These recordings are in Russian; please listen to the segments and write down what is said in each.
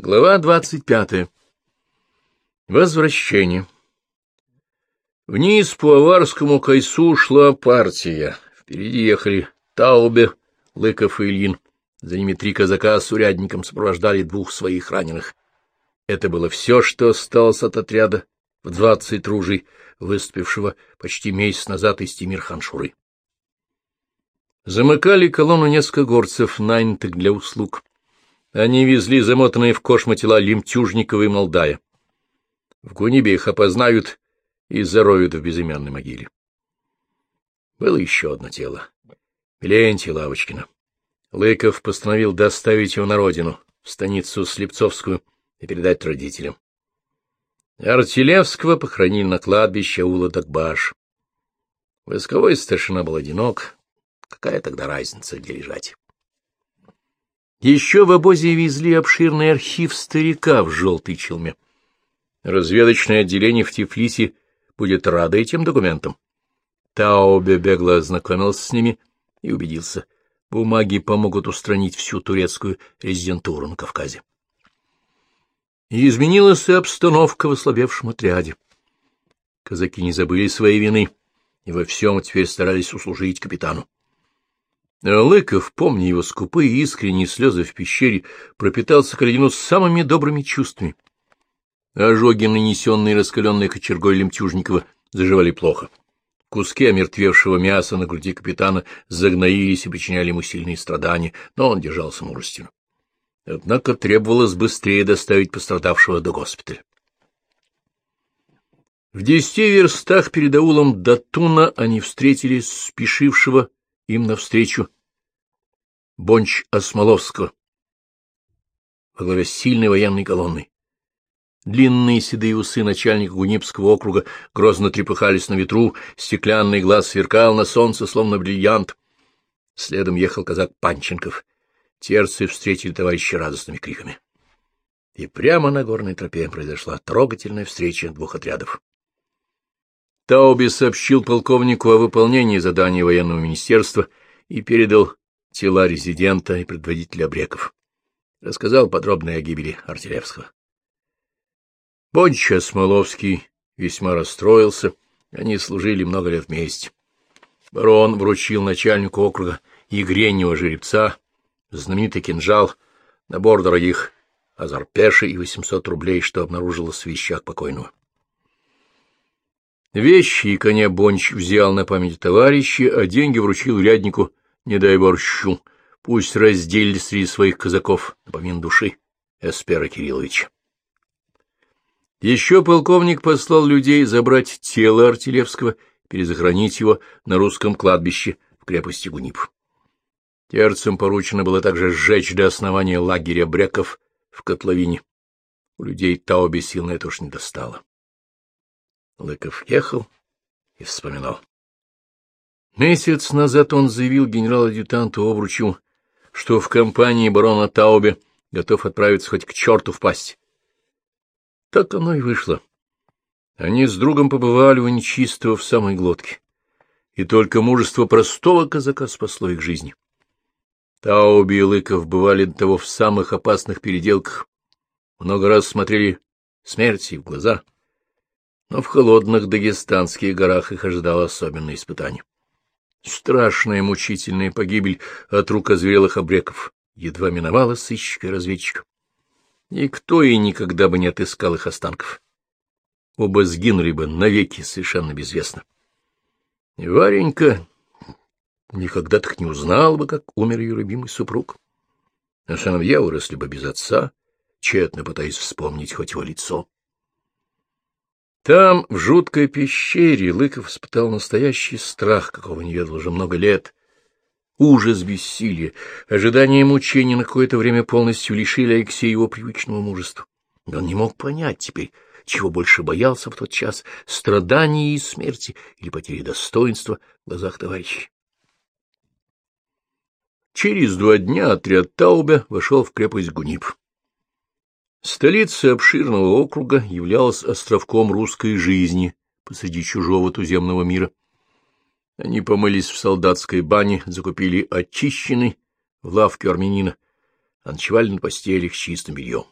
Глава двадцать пятая. Возвращение. Вниз по Аварскому кайсу шла партия. Впереди ехали Таубе, Лыков и Ильин. За ними три казака с урядником сопровождали двух своих раненых. Это было все, что осталось от отряда в двадцать ружей, выступившего почти месяц назад из Тимир-хан-Шуры. Замыкали колонну несколько горцев, нанятых для услуг. Они везли замотанные в кошмы тела Лемтюжникова и Молдая. В Гунибе их опознают и зароют в безымянной могиле. Было еще одно тело. Милентий Лавочкина. Лыков постановил доставить его на родину, в станицу Слепцовскую, и передать родителям. Артилевского похоронили на кладбище Ула Дагбаш. Войсковой старшина был одинок. Какая тогда разница, где лежать? Еще в обозе везли обширный архив старика в желтой челме. Разведочное отделение в Тифлисе будет радо этим документам. Таубе бегло ознакомился с ними и убедился. Бумаги помогут устранить всю турецкую резидентуру на Кавказе. И изменилась и обстановка в ослабевшем отряде. Казаки не забыли своей вины и во всем теперь старались услужить капитану. Лыков, помня его скупые и искренние слезы в пещере, пропитался Каледину самыми добрыми чувствами. Ожоги, нанесенные раскаленной кочергой Лемтюжникова, заживали плохо. Куски омертвевшего мяса на груди капитана загноились и причиняли ему сильные страдания, но он держался мужественно. Однако требовалось быстрее доставить пострадавшего до госпиталя. В десяти верстах перед аулом Датуна они встретились спешившего им навстречу Бонч Осмоловского во главе сильной военной колонны. Длинные седые усы начальника Гунибского округа грозно трепыхались на ветру, стеклянный глаз сверкал на солнце, словно бриллиант. Следом ехал казак Панченков. Терцы встретили товарища радостными криками. И прямо на горной тропе произошла трогательная встреча двух отрядов. Тауби сообщил полковнику о выполнении задания военного министерства и передал тела резидента и предводителя обреков. Рассказал подробно о гибели Артилевского. Бонча Смоловский весьма расстроился, они служили много лет вместе. Барон вручил начальнику округа игреннего жеребца, знаменитый кинжал, набор дорогих азарпеши и 800 рублей, что обнаружилось в вещах покойного. Вещи и коня Бонч взял на память товарища, а деньги вручил уряднику Недайборщу, пусть разделили среди своих казаков, на помин души, Эспера Кирилловича. Еще полковник послал людей забрать тело Артилевского, перезахоронить его на русском кладбище в крепости Гунип. Терцам поручено было также сжечь до основания лагеря бреков в котловине. У людей Тауби сил на это уж не достало. Лыков ехал и вспоминал. Месяц назад он заявил генерал-адъютанту Обручу, что в компании барона Таубе готов отправиться хоть к черту в пасть. Так оно и вышло. Они с другом побывали у нечистого в самой глотке, и только мужество простого казака спасло их жизни. Тауби и Лыков бывали до того в самых опасных переделках, много раз смотрели смерти в глаза — но в холодных дагестанских горах их ожидало особенное испытание. Страшная мучительная погибель от рук озверелых обреков едва миновала сыщика и разведчика. Никто и никогда бы не отыскал их останков. Оба сгинули бы навеки совершенно безвестно. И Варенька никогда так не узнал бы, как умер ее любимый супруг. А сыновья выросли бы без отца, тщетно пытаясь вспомнить хоть его лицо. Там, в жуткой пещере, Лыков испытал настоящий страх, какого не ведал уже много лет. Ужас бессилия, ожидание мучений на какое-то время полностью лишили Алексея его привычного мужества. он не мог понять теперь, чего больше боялся в тот час — страдания и смерти или потери достоинства в глазах товарищей. Через два дня отряд Таубе вошел в крепость Гунип. Столица обширного округа являлась островком русской жизни посреди чужого туземного мира. Они помылись в солдатской бане, закупили очищенный в лавке армянина, а ночевали на постелях с чистым бельем.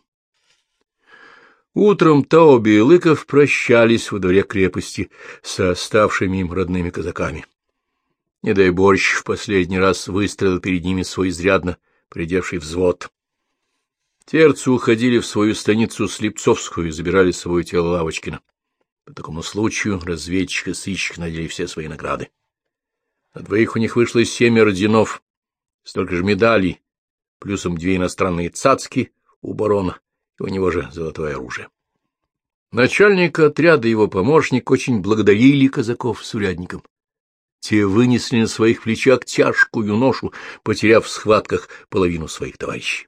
Утром Тауби и Лыков прощались во дворе крепости со оставшими им родными казаками. Не дай борщ в последний раз выстроил перед ними свой изрядно придевший взвод. Терцы уходили в свою станицу Слепцовскую и забирали с собой тело Лавочкина. По такому случаю разведчик и сыщик надели все свои награды. На двоих у них вышло семь орденов, столько же медалей, плюсом две иностранные цацки у барона, и у него же золотое оружие. Начальник отряда и его помощник очень благодарили казаков с урядником. Те вынесли на своих плечах тяжкую ношу, потеряв в схватках половину своих товарищей.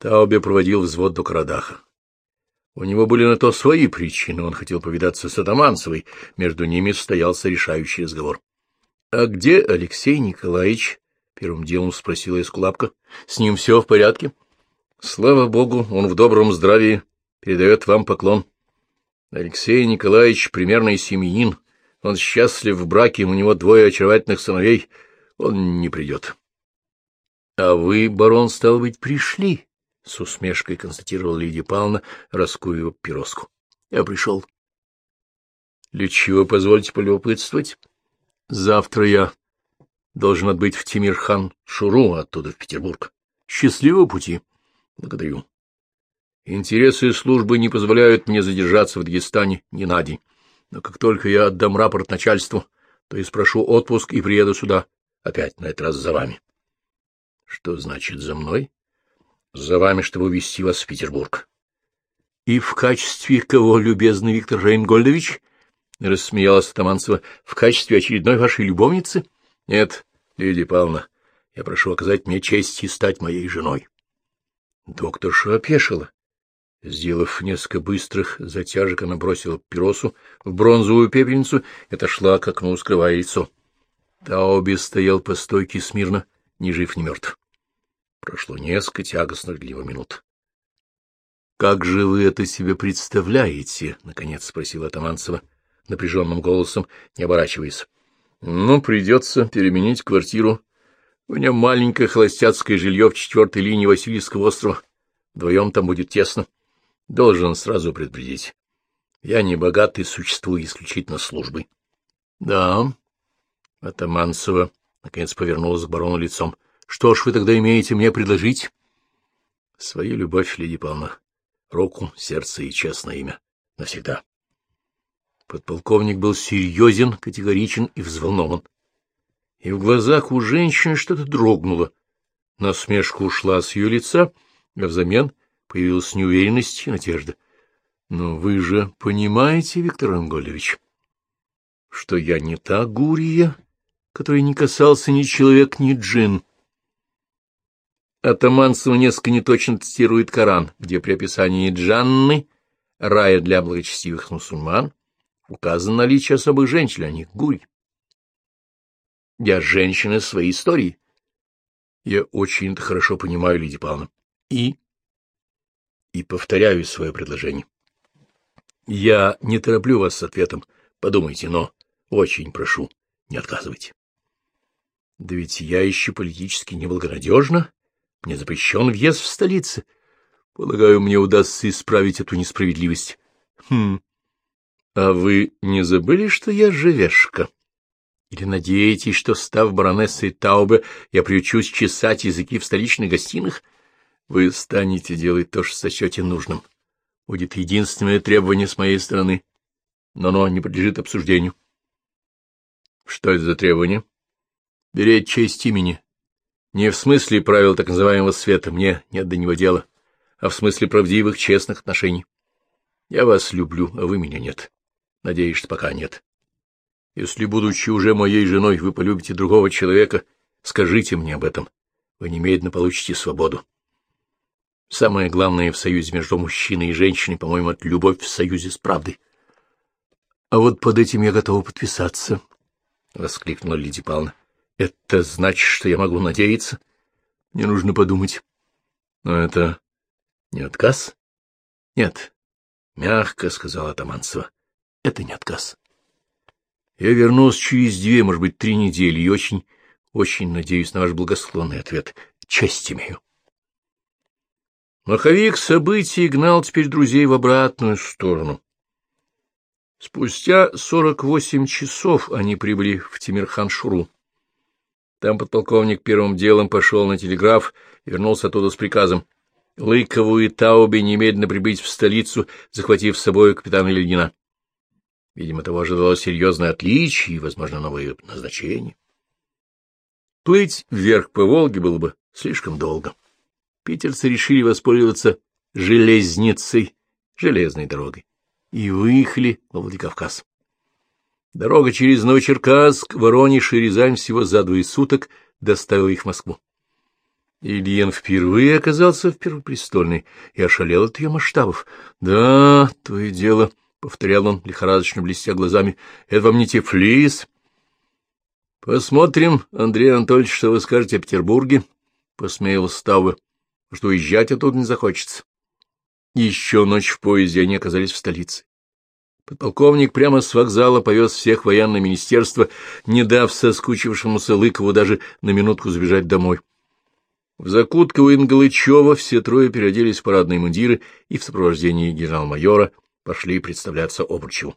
Таубе проводил взвод до Карадаха. У него были на то свои причины, он хотел повидаться с Атаманцевой, между ними состоялся решающий разговор. — А где Алексей Николаевич? — первым делом спросила Эскулапка. — С ним все в порядке? — Слава богу, он в добром здравии, передает вам поклон. Алексей Николаевич — примерный семьянин, он счастлив в браке, у него двое очаровательных сыновей, он не придет. — А вы, барон, стал быть, пришли? — с усмешкой констатировала Лидия Павловна, раскуя пироску. — Я пришел. — Для чего, позвольте полюбопытствовать? — Завтра я должен отбыть в Тимирхан Шуру, оттуда в Петербург. Счастливого пути. Благодарю. Интересы службы не позволяют мне задержаться в Дагестане ни на день. Но как только я отдам рапорт начальству, то и спрошу отпуск и приеду сюда опять, на этот раз за вами. — Что значит за мной? — За вами, чтобы увезти вас в Петербург. — И в качестве кого, любезный Виктор Рейнгольдович? — рассмеялась Таманцева. — В качестве очередной вашей любовницы? — Нет, Лидия Павловна, я прошу оказать мне честь и стать моей женой. Докторша опешила. Сделав несколько быстрых затяжек, она бросила пиросу в бронзовую пепельницу и отошла к окну, скрывая лицо. Таоби стоял по стойке смирно, ни жив, ни мертв. Прошло несколько тягостных для него минут. — Как же вы это себе представляете? — наконец спросила Атаманцева напряженным голосом, не оборачиваясь. — Ну, придется переменить квартиру. У меня маленькое холостяцкое жилье в четвертой линии Васильевского острова. Вдвоем там будет тесно. — Должен сразу предупредить. Я не богатый, существую исключительно службой. — Да. Атаманцева наконец повернулась к барону лицом. — Что ж вы тогда имеете мне предложить? — Свою любовь, Лидия Павловна. Руку, сердце и честное имя. Навсегда. Подполковник был серьезен, категоричен и взволнован. И в глазах у женщины что-то дрогнуло. Насмешка ушла с ее лица, а взамен Появилась неуверенность и надежда. Но вы же понимаете, Виктор Ангольевич, что я не та гурия, которой не касался ни человек, ни джин. Атаманцев несколько неточно цитирует Коран, где при описании Джанны, рая для благочестивых мусульман, указано наличие особых женщин, а не гурий. Я женщина своей истории. Я очень хорошо понимаю, Лидия Павловна. И и повторяю свое предложение. Я не тороплю вас с ответом, подумайте, но очень прошу, не отказывайте. Да ведь я еще политически неблагонадежна, мне запрещен въезд в столице. Полагаю, мне удастся исправить эту несправедливость. Хм, а вы не забыли, что я живешка? Или надеетесь, что, став баронессой Таубе, я приучусь чесать языки в столичных гостиных? — вы станете делать то, что сочете нужным. Будет единственное требование с моей стороны, но оно не подлежит обсуждению. Что это за требование? Беречь честь имени. Не в смысле правил так называемого света, мне нет до него дела, а в смысле правдивых, честных отношений. Я вас люблю, а вы меня нет. Надеюсь, что пока нет. Если, будучи уже моей женой, вы полюбите другого человека, скажите мне об этом. Вы немедленно получите свободу. Самое главное в союзе между мужчиной и женщиной, по-моему, это любовь в союзе с правдой. — А вот под этим я готова подписаться, — воскликнула Лидия Павловна. — Это значит, что я могу надеяться? Мне нужно подумать. — Но это не отказ? — Нет, — мягко сказала Таманцева. — Это не отказ. Я вернусь через две, может быть, три недели, и очень, очень надеюсь на ваш благосклонный ответ. Честь имею. Маховик событий гнал теперь друзей в обратную сторону. Спустя сорок восемь часов они прибыли в Тимирхан-Шуру. Там подполковник первым делом пошел на телеграф и вернулся оттуда с приказом Лыкову и Таубе немедленно прибыть в столицу, захватив с собой капитана Ильина. Видимо, того ожидало серьезное отличие и, возможно, новое назначение. Плыть вверх по Волге было бы слишком долго. Питерцы решили воспользоваться железницей, железной дорогой, и выехали во Владикавказ. Дорога через Новочеркасск, Воронеж и Рязань всего за двое суток доставила их в Москву. Ильин впервые оказался в Первопрестольной и ошалел от ее масштабов. — Да, то и дело, — повторял он, лихорадочно блестя глазами, — это вам не Тифлис. — Посмотрим, Андрей Анатольевич, что вы скажете о Петербурге, — посмеялся Ставы, — что уезжать оттуда не захочется. Еще ночь в поезде они оказались в столице. Подполковник прямо с вокзала повез всех военное министерство, не дав соскучившемуся Лыкову даже на минутку сбежать домой. В закутке у Ингалычева все трое переоделись в парадные мундиры и в сопровождении генерал-майора пошли представляться Обручеву.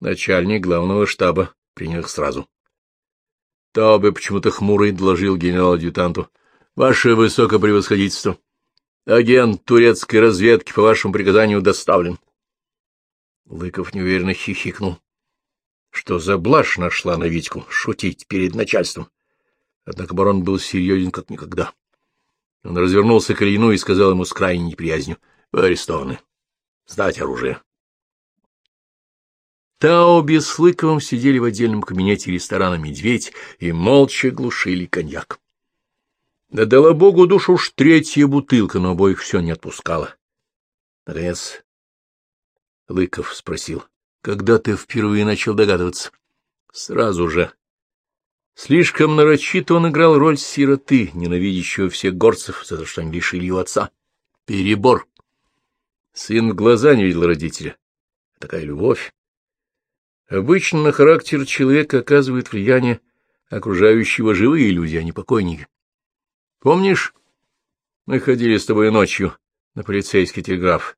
Начальник главного штаба принял их сразу. Таубе почему-то хмурый доложил генерал-адъютанту. — Ваше высокопревосходительство, агент турецкой разведки по вашему приказанию доставлен. Лыков неуверенно хихикнул. Что за блажь нашла на Витьку шутить перед начальством? Однако барон был серьезен как никогда. Он развернулся к Ильину и сказал ему с крайней неприязнью. — Вы арестованы. Сдать оружие. Тауби с Лыковым сидели в отдельном кабинете ресторана «Медведь» и молча глушили коньяк. Да дала богу душу уж третья бутылка, но обоих все не отпускала. Наконец Лыков спросил. — Когда ты впервые начал догадываться? — Сразу же, Слишком нарочито он играл роль сироты, ненавидящего всех горцев за то, что они лишили его отца. Перебор. Сын в глаза не видел родителя. Такая любовь. Обычно на характер человека оказывает влияние окружающего живые люди, а не покойники. Помнишь, мы ходили с тобой ночью на полицейский телеграф?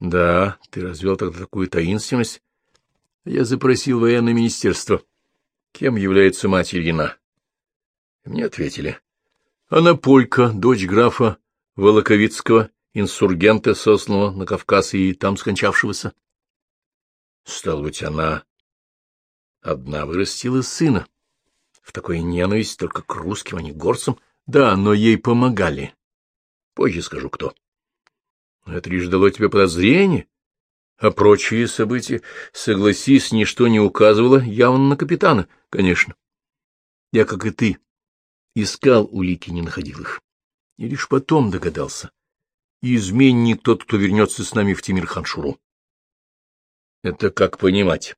Да, ты развел тогда такую таинственность. Я запросил военное министерство кем является мать Ильина. Мне ответили. Она полька, дочь графа Волоковицкого, инсургента, сосланного на Кавказ и там скончавшегося. Стал быть, она одна вырастила сына. В такой ненависть только к русским, а не к горцам. Да, но ей помогали. Позже скажу, кто. Это лишь дало тебе подозрение, а прочие события, согласись, ничто не указывало явно на капитана, конечно. Я, как и ты, искал улики, не находил их. И лишь потом догадался. изменник тот, кто вернется с нами в Тимир-Ханшуру. Это как понимать?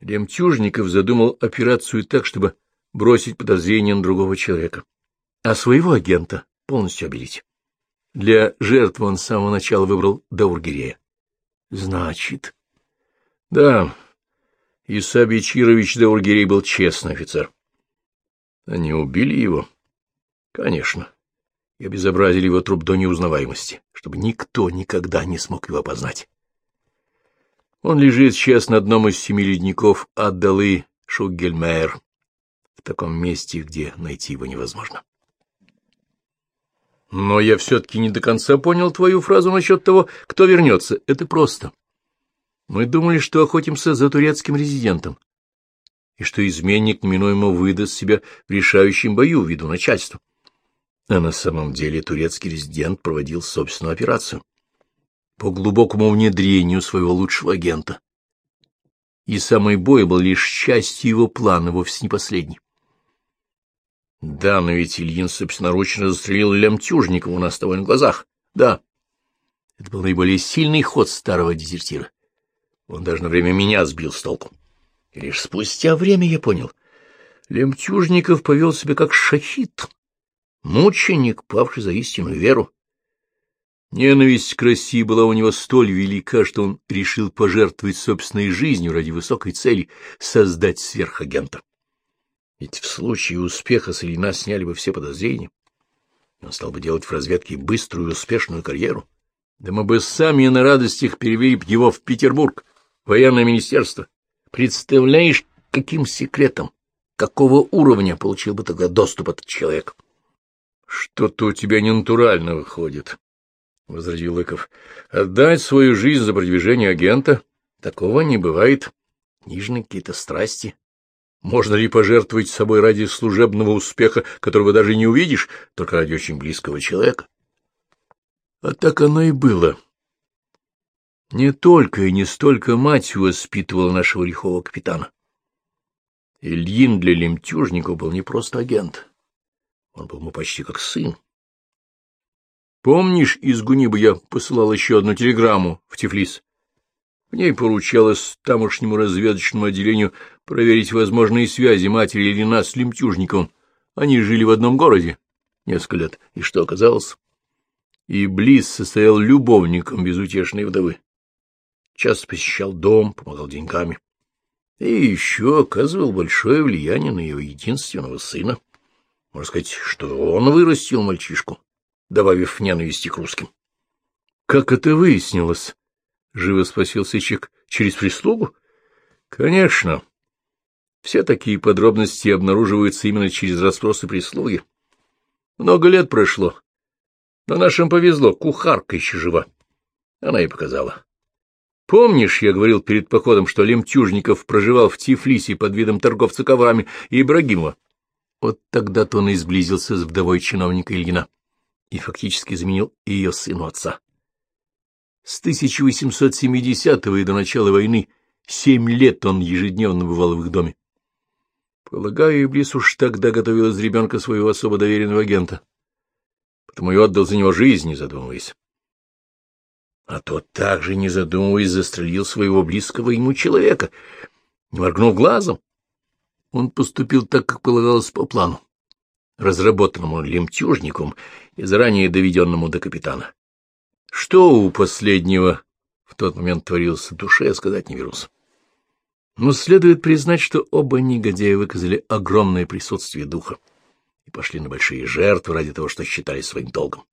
Лемтюжников задумал операцию так, чтобы бросить подозрение на другого человека, а своего агента полностью обелить. Для жертвы он с самого начала выбрал Даургирея. Значит. Да, Иса Бечирович Даургирей был честный офицер. Они убили его? Конечно. И обезобразили его труп до неузнаваемости, чтобы никто никогда не смог его опознать. Он лежит сейчас на одном из семи ледников Аддалы Шуггельмейр, в таком месте, где найти его невозможно. Но я все-таки не до конца понял твою фразу насчет того, кто вернется. Это просто. Мы думали, что охотимся за турецким резидентом, и что изменник неминуемо выдаст себя в решающем бою в виду начальства. А на самом деле турецкий резидент проводил собственную операцию по глубокому внедрению своего лучшего агента. И самый бой был лишь частью его плана, вовсе не последний. Да, но ведь Ильин собственноручно застрелил Лемтюжникова у нас с тобой на глазах. Да. Это был наиболее сильный ход старого дезертира. Он даже на время меня сбил с толку. И лишь спустя время я понял. Лемтюжников повел себя как шахид, мученик, павший за истинную веру. Ненависть к России была у него столь велика, что он решил пожертвовать собственной жизнью ради высокой цели — создать сверхагента. Ведь в случае успеха с Ильина сняли бы все подозрения. Он стал бы делать в разведке быструю и успешную карьеру. Да мы бы сами на радостях перевели его в Петербург, военное министерство. Представляешь, каким секретом, какого уровня получил бы тогда доступ этот человек? — Что-то у тебя ненатурально выходит, — возразил Лыков. — Отдать свою жизнь за продвижение агента? Такого не бывает. Нижние какие-то страсти. Можно ли пожертвовать собой ради служебного успеха, которого даже не увидишь, только ради очень близкого человека? А так оно и было. Не только и не столько мать воспитывала нашего лихого капитана. Ильин для Лемтюжников был не просто агент. Он был ему почти как сын. Помнишь, из Гуниба я посылал еще одну телеграмму в Тифлис? В ней поручалось тамошнему разведочному отделению проверить возможные связи матери Ильина с Лемтюжниковым. Они жили в одном городе несколько лет, и что оказалось? И Близ состоял любовником безутешной вдовы. Часто посещал дом, помогал деньгами. И еще оказывал большое влияние на ее единственного сына. Можно сказать, что он вырастил мальчишку, добавив ненависти к русским. — Как это выяснилось? — живо спросил Сычек. — Через прислугу? — Конечно. Все такие подробности обнаруживаются именно через расспросы прислуги. Много лет прошло, но нашим повезло, кухарка еще жива. Она и показала. Помнишь, я говорил перед походом, что Лемтюжников проживал в Тифлисе под видом торговца коврами и Ибрагимова? Вот тогда-то он и сблизился с вдовой чиновника Ильина и фактически заменил ее сыну отца. С 1870-го и до начала войны семь лет он ежедневно бывал в их доме. Полагаю, Иблис уж тогда готовил из ребенка своего особо доверенного агента потому и отдал за него жизнь, не задумываясь. А тот также, не задумываясь, застрелил своего близкого ему человека, не моргнув глазом. Он поступил так, как полагалось по плану, разработанному лемтюжником и заранее доведенному до капитана. Что у последнего в тот момент творилось в душе, сказать не берусь. Но следует признать, что оба негодяя выказали огромное присутствие духа и пошли на большие жертвы ради того, что считали своим долгом.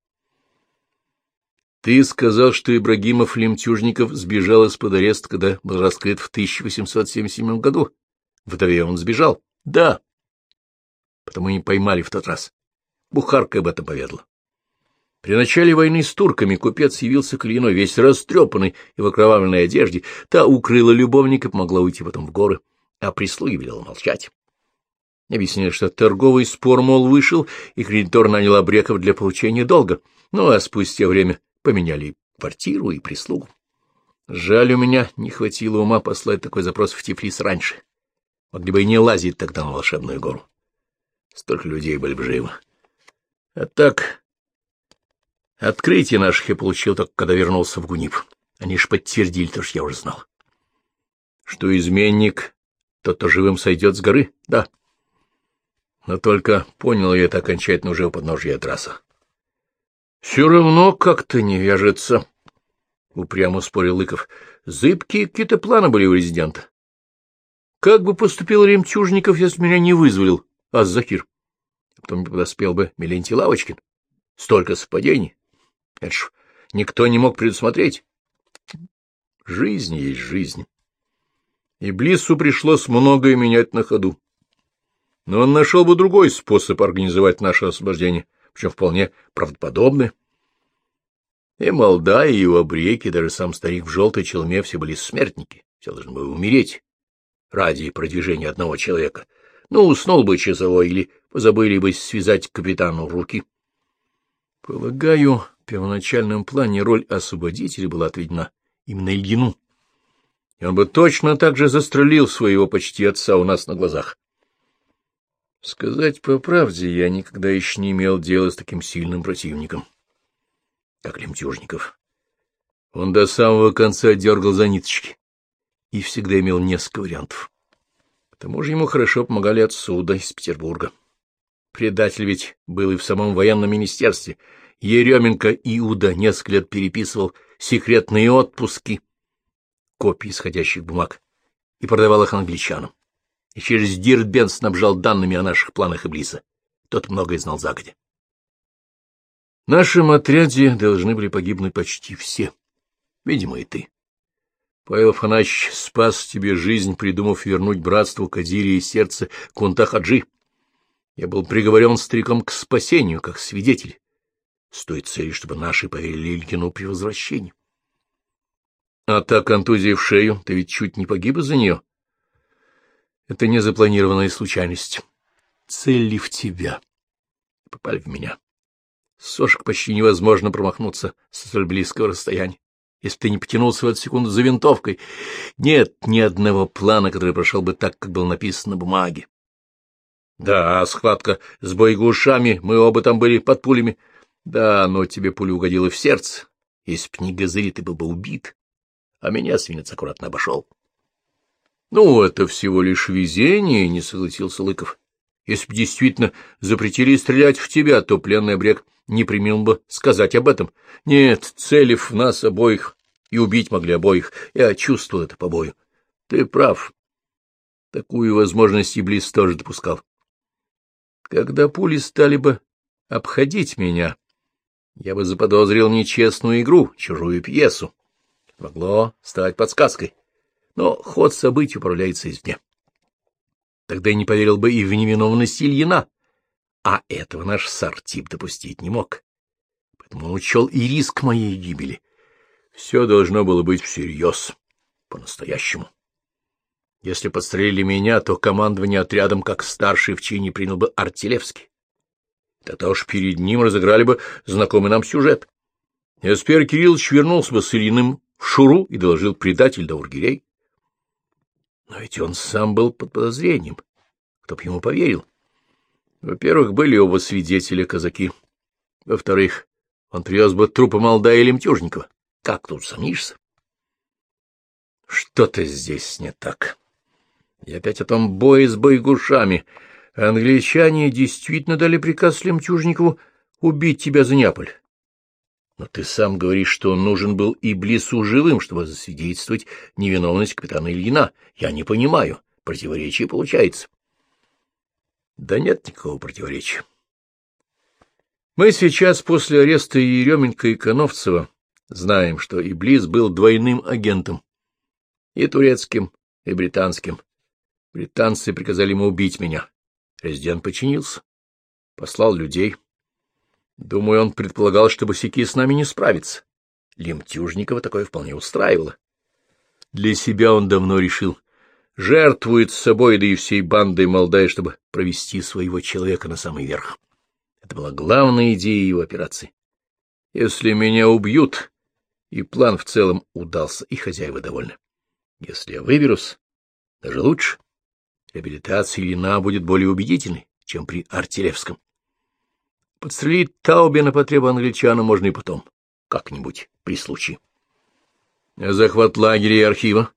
Ты сказал, что Ибрагимов Лемтюжников сбежал из-под ареста, когда был раскрыт в 1877 году. Вдове он сбежал? Да. Потому и поймали в тот раз. Бухарка об этом поведала. При начале войны с турками купец явился к Ильиной, весь растрепанный и в окровавленной одежде. Та укрыла любовника, помогла уйти потом в горы, а прислуги велела молчать. Объяснили, что торговый спор, мол, вышел, и кредитор нанял обреков для получения долга, ну а спустя время поменяли квартиру и прислугу. Жаль, у меня не хватило ума послать такой запрос в Тифлис раньше. Могли бы и не лазить тогда на волшебную гору. Столько людей были бы живы. А так, открытие наших я получил только когда вернулся в Гунип. Они ж подтвердили то, что я уже знал. Что изменник, тот, кто живым сойдет с горы? Да. Но только понял я это окончательно уже у подножья трасса. — Все равно как-то не вяжется, — упрямо спорил Лыков. — Зыбкие какие-то планы были у резидента. Как бы поступил Ремчужников, если меня не вызволил Аз-Захир? Потом не подоспел бы Мелентий Лавочкин. Столько совпадений. Это ж никто не мог предусмотреть. Жизнь есть жизнь. И Блиссу пришлось многое менять на ходу но он нашел бы другой способ организовать наше освобождение, причем вполне правдоподобный. И молда, и его обреки, даже сам старик в желтой челме все были смертники, все должны были умереть ради продвижения одного человека. Ну, уснул бы часовой или позабыли бы связать капитану руки. Полагаю, в первоначальном плане роль освободителя была отведена именно Ильину, и он бы точно так же застрелил своего почти отца у нас на глазах. Сказать по правде, я никогда еще не имел дела с таким сильным противником, как Лемтюжников. Он до самого конца дергал за ниточки и всегда имел несколько вариантов. К тому же ему хорошо помогали отсюда, из Петербурга. Предатель ведь был и в самом военном министерстве. Еременко Иуда несколько лет переписывал секретные отпуски, копии исходящих бумаг, и продавал их англичанам и через Дирбен снабжал данными о наших планах Иблиса. Тот многое знал загодя. В нашем отряде должны были погибнуть почти все. Видимо, и ты. Павел Афанасьевич спас тебе жизнь, придумав вернуть братству Кадири и сердце Кунта-Хаджи. Я был приговорен стариком к спасению, как свидетель, с той целью, чтобы наши поверили Ильину при возвращении. А та контузия в шею, ты ведь чуть не погиб из-за нее. Это не запланированная случайность. Цель в тебя. Попали в меня. Сошек почти невозможно промахнуться с столь близкого расстояния если ты не потянулся в эту секунду за винтовкой. Нет ни одного плана, который прошел бы так, как был написан на бумаге. Да, схватка с боеглушами, мы оба там были под пулями. Да, но тебе пуля угодила в сердце. Если б не газыри, ты был бы убит. А меня свинец аккуратно обошел. Ну, это всего лишь везение, — не согласился Лыков. Если бы действительно запретили стрелять в тебя, то пленный обрек не примел бы сказать об этом. Нет, целив нас обоих, и убить могли обоих. Я чувствовал это по бою. Ты прав. Такую возможность Иблис тоже допускал. Когда пули стали бы обходить меня, я бы заподозрил нечестную игру, чужую пьесу. Могло стать подсказкой. Но ход событий управляется извне. Тогда я не поверил бы и в невиновность Ильина, а этого наш Сартип допустить не мог. Поэтому учел и риск моей гибели. Все должно было быть всерьез, по-настоящему. Если подстрелили меня, то командование отрядом как старший в чине принял бы Артилевский. Тогда уж перед ним разыграли бы знакомый нам сюжет. Эспер Кириллович вернулся бы с Ильиным в Шуру и доложил предатель до Ургирей. Но ведь он сам был под подозрением. Кто б ему поверил? Во-первых, были оба свидетеля казаки. Во-вторых, он привез бы трупы Молдая и Лемтюжникова. Как тут сомнишься? Что-то здесь не так. И опять о том бое с бойгушами. Англичане действительно дали приказ Лемтюжникову убить тебя за Неаполь. Но ты сам говоришь, что он нужен был и Блису живым, чтобы засвидетельствовать невиновность капитана Ильина. Я не понимаю. Противоречие получается. Да нет никакого противоречия. Мы сейчас после ареста Еременко и Коновцева знаем, что Иблис был двойным агентом, и турецким, и британским. Британцы приказали ему убить меня. Резидент подчинился, послал людей. Думаю, он предполагал, что босяки с нами не справятся. Лемтюжникова такое вполне устраивало. Для себя он давно решил. Жертвует собой, да и всей бандой Молдая, чтобы провести своего человека на самый верх. Это была главная идея его операции. Если меня убьют, и план в целом удался, и хозяева довольны. Если я выберусь, даже лучше. Реабилитация Ильина будет более убедительной, чем при Артилевском. Подстрелить Таубе на потребу англичана можно и потом, как-нибудь, при случае. Захват лагеря и архива.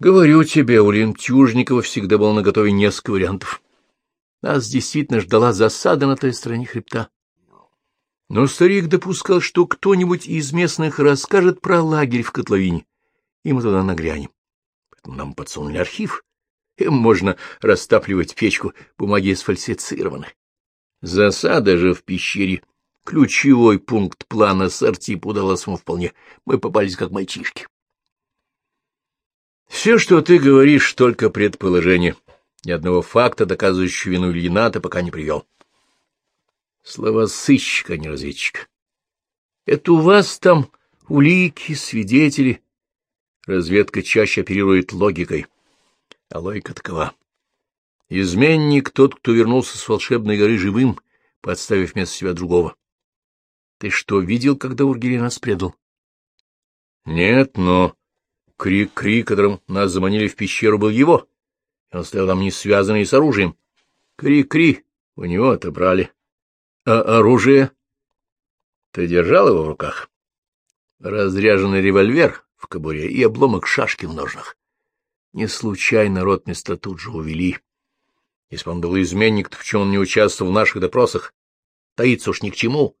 Говорю тебе, у Лентюжникова всегда было наготове несколько вариантов. Нас действительно ждала засада на той стороне хребта. Но старик допускал, что кто-нибудь из местных расскажет про лагерь в котловине, и мы туда нагрянем. Поэтому нам подсунули архив. Им можно растапливать печку, бумаги сфальсифицированы. Засада же в пещере. Ключевой пункт плана Сартип удалось ему вполне. Мы попались как мальчишки. Все, что ты говоришь, только предположение. Ни одного факта, доказывающего вину Ильина, ты пока не привел. Слова сыщика, а не разведчика. Это у вас там улики, свидетели. Разведка чаще оперирует логикой. А логика такова. Изменник тот, кто вернулся с волшебной горы живым, подставив вместо себя другого. Ты что, видел, когда Ургелин нас предал? Нет, но крик-крик, которым нас заманили в пещеру, был его. Он стоял там не связанный с оружием. Кри-кри, у него отобрали. А оружие? Ты держал его в руках? Разряженный револьвер в кобуре и обломок шашки в ножнах. Не случайно ротмистра тут же увели. Если бы он был изменник, то в чем он не участвовал в наших допросах? Таится уж ни к чему.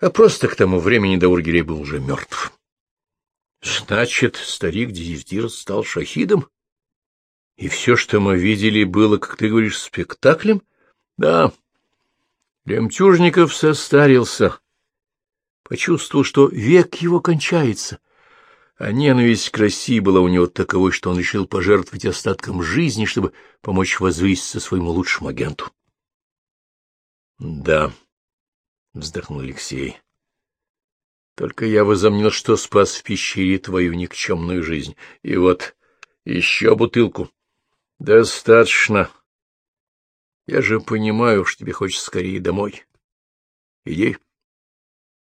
А просто к тому времени Даургирей был уже мертв. Значит, старик-дезертир стал шахидом? И все, что мы видели, было, как ты говоришь, спектаклем? Да, Лемтюжников состарился, почувствовал, что век его кончается, а ненависть к России была у него таковой, что он решил пожертвовать остатком жизни, чтобы помочь возвыситься своему лучшему агенту. — Да, — вздохнул Алексей, — только я возомнил, что спас в пещере твою никчемную жизнь. И вот еще бутылку. — Достаточно. Я же понимаю, что тебе хочется скорее домой. Иди,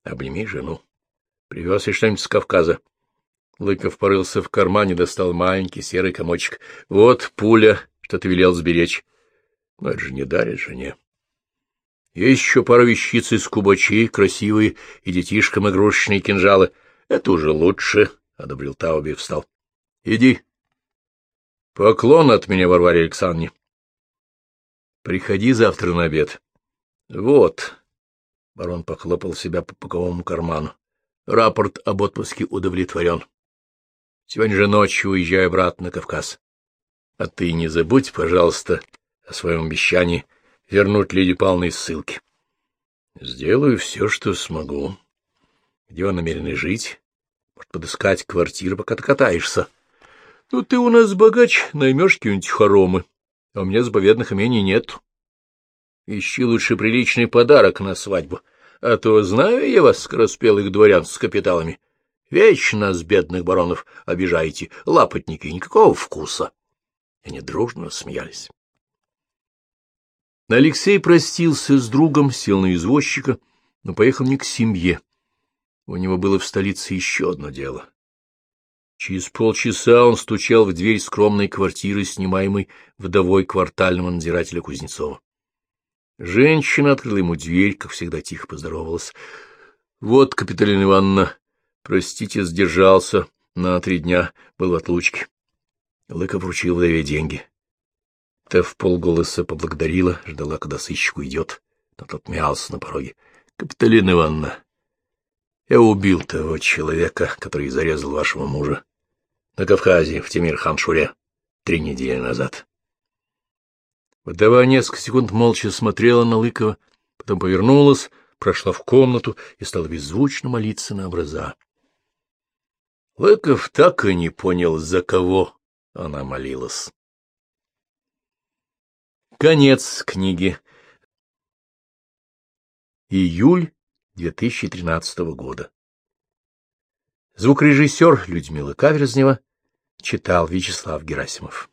обними жену. Привез я что-нибудь с Кавказа. Лыков порылся в кармане, достал маленький серый комочек. Вот пуля, что ты велел сберечь. Но это же не дарит жене. Есть еще пара вещиц из кубачей, красивые, и детишкам игрушечные кинжалы. Это уже лучше, — одобрил Тауби и встал. — Иди. Поклон от меня Варваре Александровне. Приходи завтра на обед. Вот. Барон похлопал себя по боковому карману. Рапорт об отпуске удовлетворен. Сегодня же ночью уезжаю обратно на Кавказ. А ты не забудь, пожалуйста, о своем обещании вернуть Леди Павловну ссылки. Сделаю все, что смогу. Где он намерен жить? Может, подыскать квартиру, пока ты катаешься. Ну, ты у нас богач, наймешь какие-нибудь хоромы, а у меня заповедных имений нет. Ищи лучше приличный подарок на свадьбу, а то знаю я вас, скороспелых дворян с капиталами. Вечно нас, бедных баронов, обижаете, лапотники, никакого вкуса. Они дружно смеялись. Алексей простился с другом, сел на извозчика, но поехал не к семье. У него было в столице еще одно дело. Через полчаса он стучал в дверь скромной квартиры, снимаемой вдовой квартального надзирателя Кузнецова. Женщина открыла ему дверь, как всегда тихо поздоровалась. — Вот, Капиталина Ивановна, Простите, сдержался на три дня, был в отлучке. Лыков вручил вдове деньги. Та в полголоса поблагодарила, ждала, когда сыщик уйдет, но тот мялся на пороге. — Капиталина Ивановна, я убил того человека, который зарезал вашего мужа на Кавказе, в Тимир-Хан-Шуре, три недели назад. Вдова несколько секунд молча смотрела на Лыкова, потом повернулась, прошла в комнату и стала беззвучно молиться на образа. Лыков так и не понял, за кого она молилась. Конец книги. Июль 2013 года. Звукорежиссер Людмила Каверзнева читал Вячеслав Герасимов.